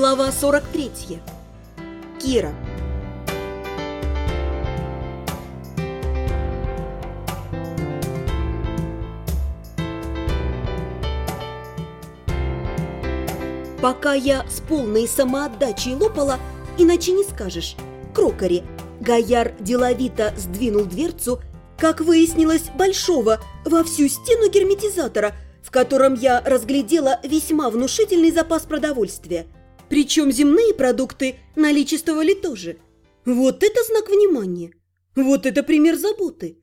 Глава 43. Кира. Пока я с полной самоотдачей лопала, иначе не скажешь, крокари, Гояр деловито сдвинул дверцу, как выяснилось, большого, во всю стену герметизатора, в котором я разглядела весьма внушительный запас продовольствия. Причем земные продукты наличествовали тоже. Вот это знак внимания! Вот это пример заботы!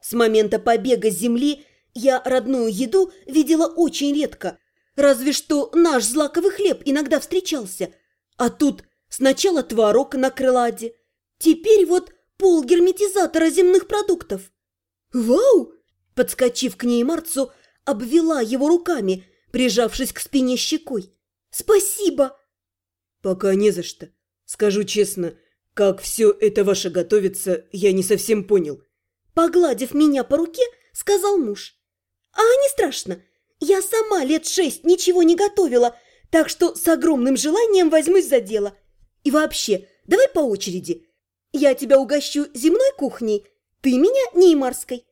С момента побега с земли я родную еду видела очень редко, разве что наш злаковый хлеб иногда встречался. А тут сначала творог на крыладе, теперь вот пол герметизатора земных продуктов. «Вау!» Подскочив к ней Марцу, обвела его руками, прижавшись к спине щекой. «Спасибо!» «Пока не за что. Скажу честно, как все это ваше готовится, я не совсем понял». Погладив меня по руке, сказал муж. «А не страшно. Я сама лет шесть ничего не готовила, так что с огромным желанием возьмусь за дело. И вообще, давай по очереди. Я тебя угощу земной кухней, ты меня неймарской.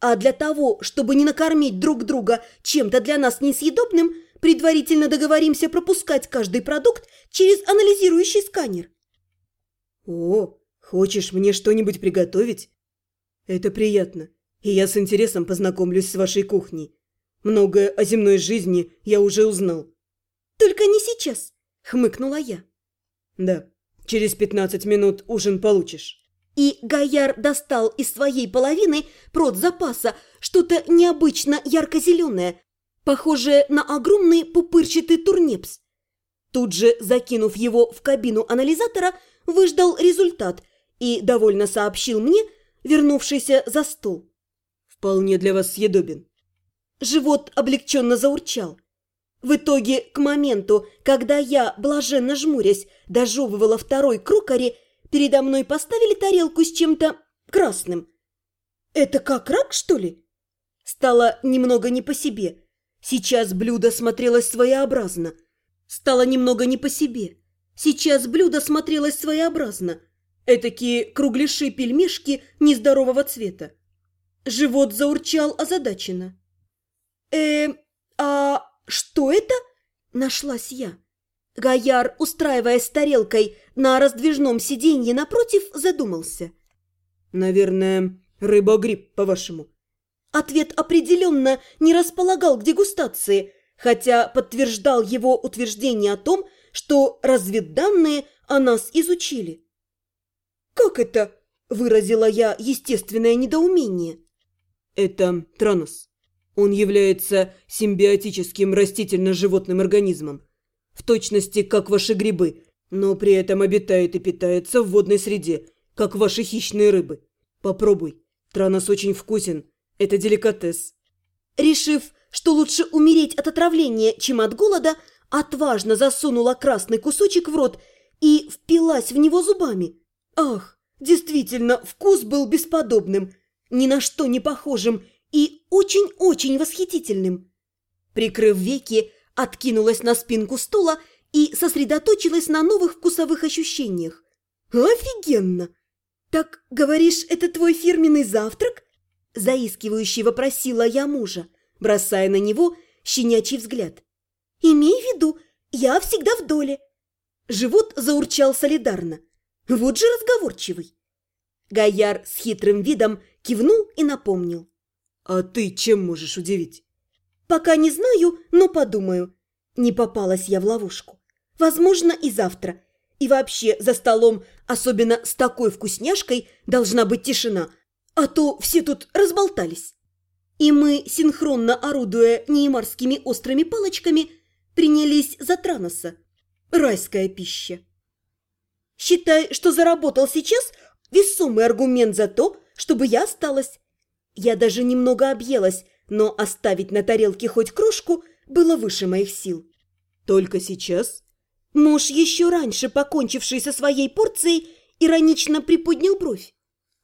А для того, чтобы не накормить друг друга чем-то для нас несъедобным, предварительно договоримся пропускать каждый продукт через анализирующий сканер. О, хочешь мне что-нибудь приготовить? Это приятно, и я с интересом познакомлюсь с вашей кухней. Многое о земной жизни я уже узнал. Только не сейчас, хмыкнула я. Да, через пятнадцать минут ужин получишь и Гояр достал из своей половины продзапаса что-то необычно ярко-зеленое, похожее на огромный пупырчатый турнепс. Тут же, закинув его в кабину анализатора, выждал результат и довольно сообщил мне, вернувшийся за стол. «Вполне для вас съедобен». Живот облегченно заурчал. В итоге, к моменту, когда я, блаженно жмурясь, дожевывала второй крукари, Передо мной поставили тарелку с чем-то красным. Это как рак, что ли? Стало немного не по себе. Сейчас блюдо смотрелось своеобразно. Стало немного не по себе. Сейчас блюдо смотрелось своеобразно. Этакие кругляши-пельмешки нездорового цвета. Живот заурчал озадаченно. э а что это?» – нашлась я. Гояр, устраиваясь с тарелкой на раздвижном сиденье напротив, задумался. «Наверное, рыба-гриб, по-вашему?» Ответ определенно не располагал к дегустации, хотя подтверждал его утверждение о том, что разведданные о нас изучили. «Как это?» – выразила я естественное недоумение. «Это транос. Он является симбиотическим растительно-животным организмом в точности, как ваши грибы, но при этом обитает и питается в водной среде, как ваши хищные рыбы. Попробуй. Транос очень вкусен. Это деликатес. Решив, что лучше умереть от отравления, чем от голода, отважно засунула красный кусочек в рот и впилась в него зубами. Ах, действительно, вкус был бесподобным, ни на что не похожим и очень-очень восхитительным. Прикрыв веки, откинулась на спинку стула и сосредоточилась на новых вкусовых ощущениях. «Офигенно! Так, говоришь, это твой фирменный завтрак?» Заискивающе вопросила я мужа, бросая на него щенячий взгляд. «Имей в виду, я всегда в доле». Живот заурчал солидарно. Вот же разговорчивый. Гояр с хитрым видом кивнул и напомнил. «А ты чем можешь удивить?» Пока не знаю, но подумаю. Не попалась я в ловушку. Возможно, и завтра. И вообще, за столом, особенно с такой вкусняшкой, должна быть тишина, а то все тут разболтались. И мы, синхронно орудуя неймарскими острыми палочками, принялись за Траноса. Райская пища. Считай, что заработал сейчас весомый аргумент за то, чтобы я осталась. Я даже немного объелась, но оставить на тарелке хоть крошку было выше моих сил. Только сейчас? Муж, еще раньше покончивший со своей порцией, иронично приподнял бровь.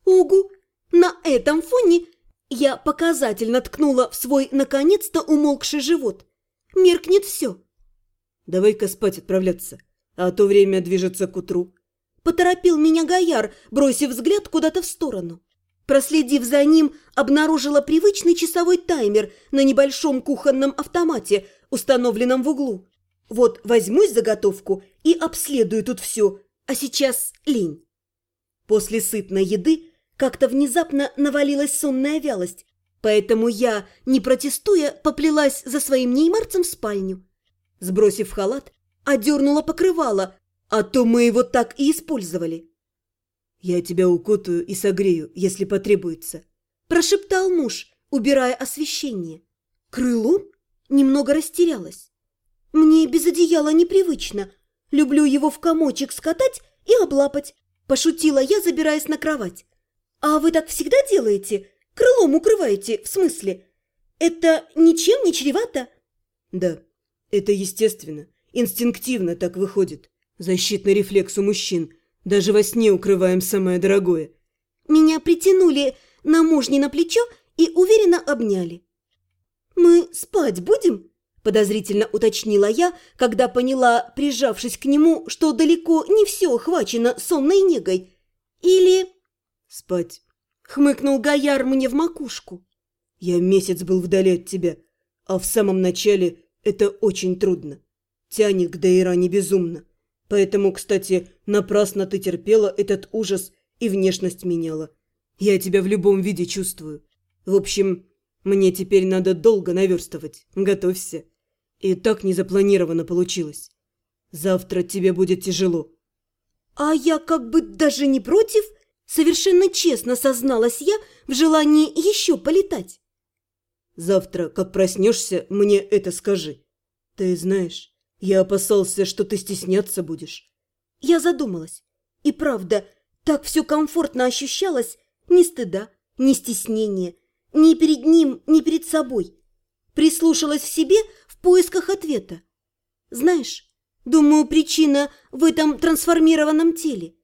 Угу, на этом фоне я показательно ткнула в свой наконец-то умолкший живот. Меркнет все. Давай-ка спать отправляться. а то время движется к утру. Поторопил меня Гояр, бросив взгляд куда-то в сторону. Проследив за ним, обнаружила привычный часовой таймер на небольшом кухонном автомате, установленном в углу. Вот возьмусь заготовку и обследую тут все, а сейчас лень. После сытной еды как-то внезапно навалилась сонная вялость, поэтому я, не протестуя, поплелась за своим неймарцем в спальню. Сбросив халат, одернула покрывало, а то мы его так и использовали. «Я тебя укутаю и согрею, если потребуется», – прошептал муж, убирая освещение. Крылом немного растерялась. «Мне без одеяла непривычно. Люблю его в комочек скатать и облапать», – пошутила я, забираясь на кровать. «А вы так всегда делаете? Крылом укрываете, в смысле? Это ничем не чревато?» «Да, это естественно, инстинктивно так выходит. Защитный рефлекс у мужчин – даже во сне укрываем самое дорогое. Меня притянули на мужни на плечо и уверенно обняли. «Мы спать будем?» – подозрительно уточнила я, когда поняла, прижавшись к нему, что далеко не все охвачено сонной негой. «Или...» «Спать», – хмыкнул Гояр мне в макушку. «Я месяц был вдали от тебя, а в самом начале это очень трудно. Тянет к Дейране безумно. Поэтому, кстати, напрасно ты терпела этот ужас и внешность меняла. Я тебя в любом виде чувствую. В общем, мне теперь надо долго наверстывать. Готовься. И так незапланированно получилось. Завтра тебе будет тяжело. А я как бы даже не против. Совершенно честно созналась я в желании еще полетать. Завтра, как проснешься, мне это скажи. Ты знаешь, я опасался, что ты стесняться будешь. Я задумалась. И правда, так все комфортно ощущалось. Ни стыда, ни стеснения. Ни перед ним, ни перед собой. Прислушалась в себе в поисках ответа. Знаешь, думаю, причина в этом трансформированном теле.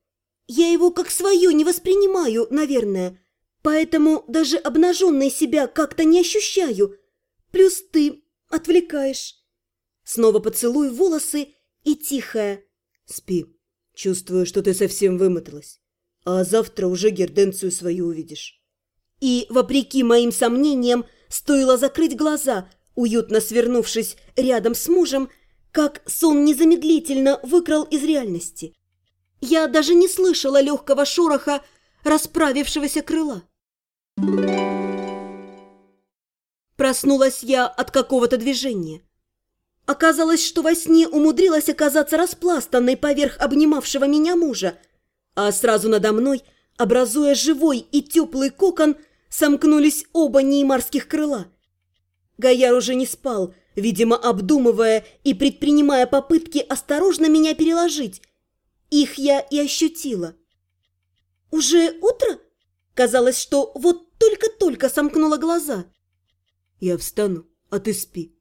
Я его как свое не воспринимаю, наверное. Поэтому даже обнаженной себя как-то не ощущаю. Плюс ты отвлекаешь. Снова поцелуй волосы и тихая. Спи. Чувствую, что ты совсем вымоталась. А завтра уже герденцию свою увидишь. И, вопреки моим сомнениям, стоило закрыть глаза, уютно свернувшись рядом с мужем, как сон незамедлительно выкрал из реальности. Я даже не слышала легкого шороха расправившегося крыла. Проснулась я от какого-то движения. Оказалось, что во сне умудрилась оказаться распластанной поверх обнимавшего меня мужа, а сразу надо мной, образуя живой и теплый кокон, сомкнулись оба неймарских крыла. Гояр уже не спал, видимо, обдумывая и предпринимая попытки осторожно меня переложить. Их я и ощутила. «Уже утро?» Казалось, что вот только-только сомкнула глаза. «Я встану, а ты спи»,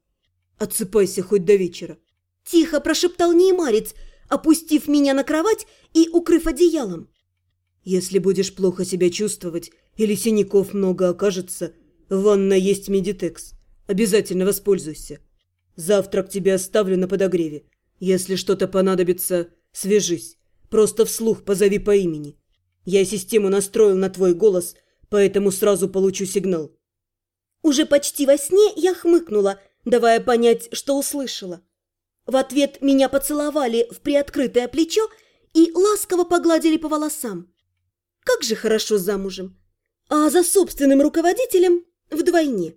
Отсыпайся хоть до вечера. Тихо прошептал неймарец, опустив меня на кровать и укрыв одеялом. Если будешь плохо себя чувствовать или синяков много окажется, в ванной есть медитекс. Обязательно воспользуйся. Завтрак тебе оставлю на подогреве. Если что-то понадобится, свяжись. Просто вслух позови по имени. Я систему настроил на твой голос, поэтому сразу получу сигнал. Уже почти во сне я хмыкнула давая понять, что услышала. В ответ меня поцеловали в приоткрытое плечо и ласково погладили по волосам. Как же хорошо замужем, а за собственным руководителем вдвойне.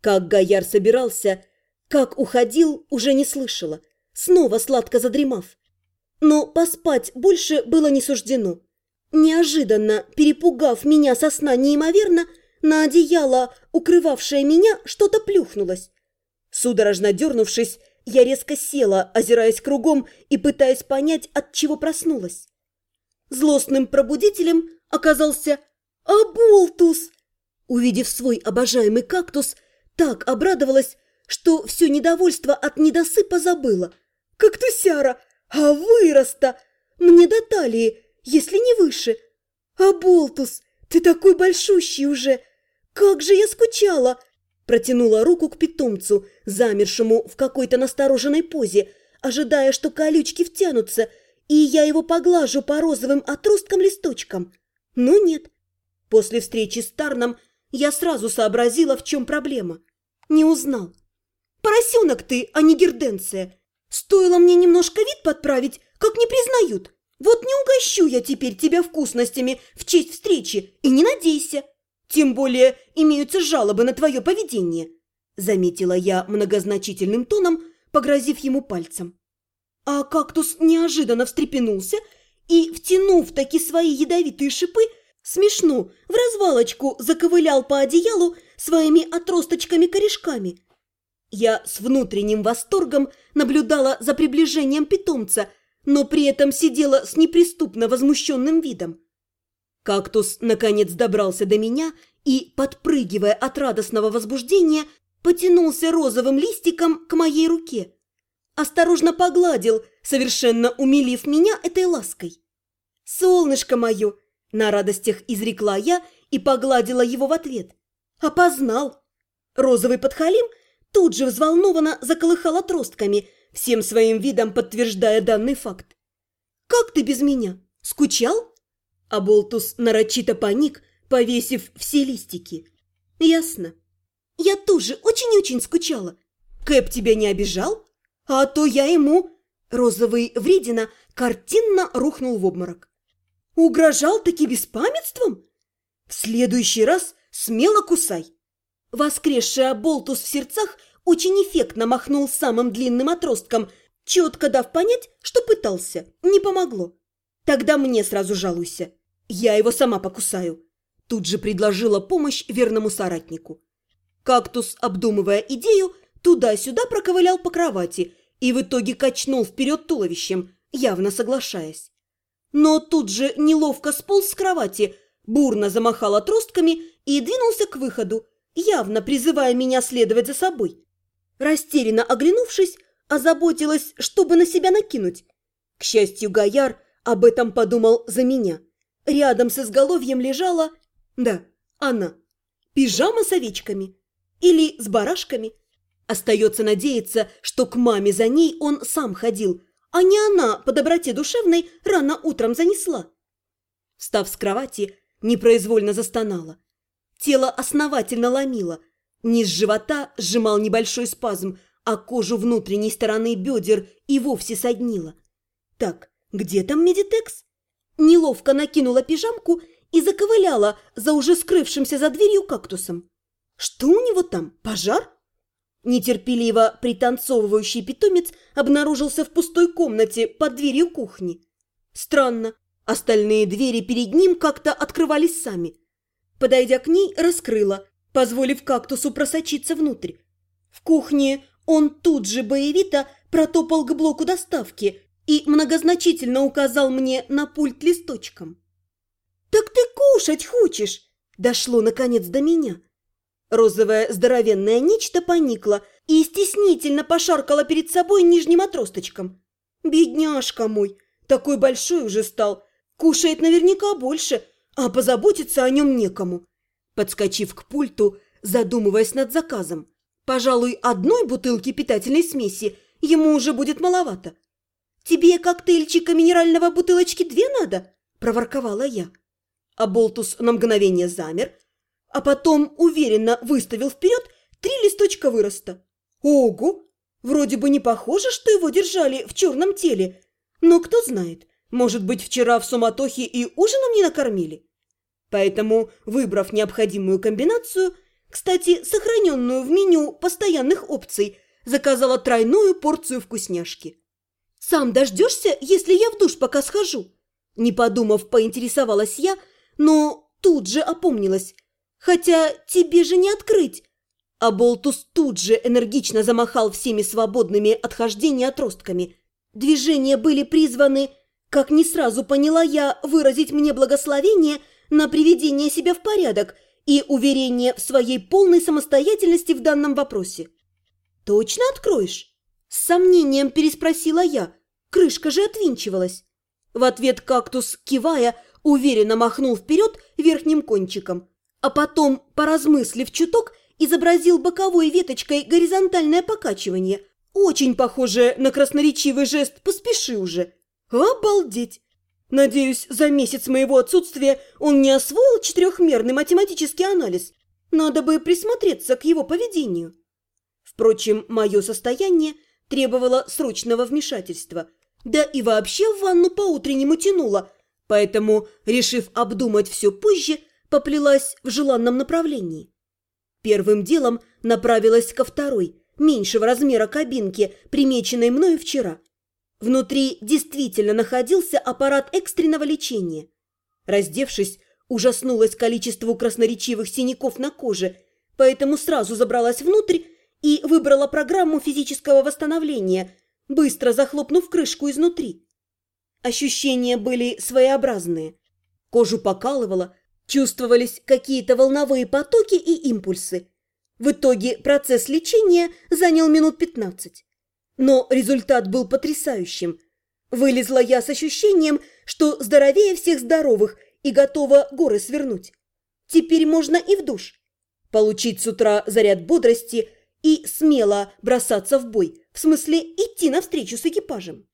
Как Гояр собирался, как уходил, уже не слышала, снова сладко задремав. Но поспать больше было не суждено. Неожиданно, перепугав меня со сна неимоверно, на одеяло, укрывавшее меня, что-то плюхнулось. Судорожно дернувшись, я резко села, озираясь кругом и пытаясь понять, от чего проснулась. Злостным пробудителем оказался Аболтус. Увидев свой обожаемый кактус, так обрадовалась, что все недовольство от недосыпа забыла. «Кактусяра! А вырос-то! Мне до талии, если не выше! Аболтус, ты такой большущий уже! «Как же я скучала!» Протянула руку к питомцу, замершему в какой-то настороженной позе, ожидая, что колючки втянутся, и я его поглажу по розовым отросткам-листочкам. Но нет. После встречи с Тарном я сразу сообразила, в чем проблема. Не узнал. Поросенок ты, а не герденция. Стоило мне немножко вид подправить, как не признают. Вот не угощу я теперь тебя вкусностями в честь встречи, и не надейся. Тем более имеются жалобы на твое поведение. Заметила я многозначительным тоном, погрозив ему пальцем. А кактус неожиданно встрепенулся и, втянув таки свои ядовитые шипы, смешно, в развалочку заковылял по одеялу своими отросточками-корешками. Я с внутренним восторгом наблюдала за приближением питомца, но при этом сидела с неприступно возмущенным видом. Кактус, наконец, добрался до меня и, подпрыгивая от радостного возбуждения, потянулся розовым листиком к моей руке. Осторожно погладил, совершенно умилив меня этой лаской. «Солнышко мое!» – на радостях изрекла я и погладила его в ответ. «Опознал!» Розовый подхалим тут же взволнованно заколыхал отростками, всем своим видом подтверждая данный факт. «Как ты без меня? Скучал?» А Болтус нарочито паник, повесив все листики. «Ясно. Я тоже очень-очень скучала. Кэп тебя не обижал? А то я ему...» Розовый вредина картинно рухнул в обморок. «Угрожал таки беспамятством? В следующий раз смело кусай!» Воскресший Болтус в сердцах очень эффектно махнул самым длинным отростком, четко дав понять, что пытался. Не помогло. «Тогда мне сразу жалуйся. Я его сама покусаю». Тут же предложила помощь верному соратнику. Кактус, обдумывая идею, туда-сюда проковылял по кровати и в итоге качнул вперед туловищем, явно соглашаясь. Но тут же неловко сполз с кровати, бурно замахал отростками и двинулся к выходу, явно призывая меня следовать за собой. Растерянно оглянувшись, озаботилась, чтобы на себя накинуть. К счастью, Гояр об этом подумал за меня. Рядом с изголовьем лежала... Да, она. Пижама с овечками. Или с барашками. Остается надеяться, что к маме за ней он сам ходил, а не она по доброте душевной рано утром занесла. Встав с кровати, непроизвольно застонала. Тело основательно ломило. Низ живота сжимал небольшой спазм, а кожу внутренней стороны бедер и вовсе соднило. Так, где там медитекс? Неловко накинула пижамку и заковыляла за уже скрывшимся за дверью кактусом. Что у него там? Пожар? Нетерпеливо пританцовывающий питомец обнаружился в пустой комнате под дверью кухни. Странно, остальные двери перед ним как-то открывались сами. Подойдя к ней, раскрыла, позволив кактусу просочиться внутрь. В кухне он тут же боевито протопал к блоку доставки и многозначительно указал мне на пульт листочком. «Так ты кушать хочешь?» Дошло, наконец, до меня. Розовое здоровенное нечто поникло и стеснительно пошаркало перед собой нижним отросточком. «Бедняжка мой, такой большой уже стал, кушает наверняка больше, а позаботиться о нем некому». Подскочив к пульту, задумываясь над заказом, пожалуй, одной бутылки питательной смеси ему уже будет маловато. «Тебе коктейльчика минерального бутылочки две надо?» – проворковала я. А Болтус на мгновение замер – а потом уверенно выставил вперед три листочка выроста. Ого! Вроде бы не похоже, что его держали в черном теле, но кто знает, может быть, вчера в суматохе и ужином не накормили. Поэтому, выбрав необходимую комбинацию, кстати, сохраненную в меню постоянных опций, заказала тройную порцию вкусняшки. «Сам дождешься, если я в душ пока схожу?» Не подумав, поинтересовалась я, но тут же опомнилась – Хотя тебе же не открыть. А Болтус тут же энергично замахал всеми свободными от хождения отростками. Движения были призваны, как не сразу поняла я, выразить мне благословение на приведение себя в порядок и уверение в своей полной самостоятельности в данном вопросе. «Точно откроешь?» С сомнением переспросила я. Крышка же отвинчивалась. В ответ кактус, кивая, уверенно махнул вперед верхним кончиком – а потом, поразмыслив чуток, изобразил боковой веточкой горизонтальное покачивание, Очень похоже на красноречивый жест «поспеши уже». Обалдеть! Надеюсь, за месяц моего отсутствия он не освоил четырехмерный математический анализ. Надо бы присмотреться к его поведению. Впрочем, мое состояние требовало срочного вмешательства. Да и вообще в ванну по-утреннему тянуло, поэтому, решив обдумать все позже, поплелась в желанном направлении. Первым делом направилась ко второй, меньшего размера кабинке, примеченной мною вчера. Внутри действительно находился аппарат экстренного лечения. Раздевшись, ужаснулась количеству красноречивых синяков на коже, поэтому сразу забралась внутрь и выбрала программу физического восстановления, быстро захлопнув крышку изнутри. Ощущения были своеобразные. Кожу покалывало, чувствовались какие-то волновые потоки и импульсы. В итоге процесс лечения занял минут пятнадцать. Но результат был потрясающим. Вылезла я с ощущением, что здоровее всех здоровых и готова горы свернуть. Теперь можно и в душ. Получить с утра заряд бодрости и смело бросаться в бой, в смысле идти навстречу с экипажем.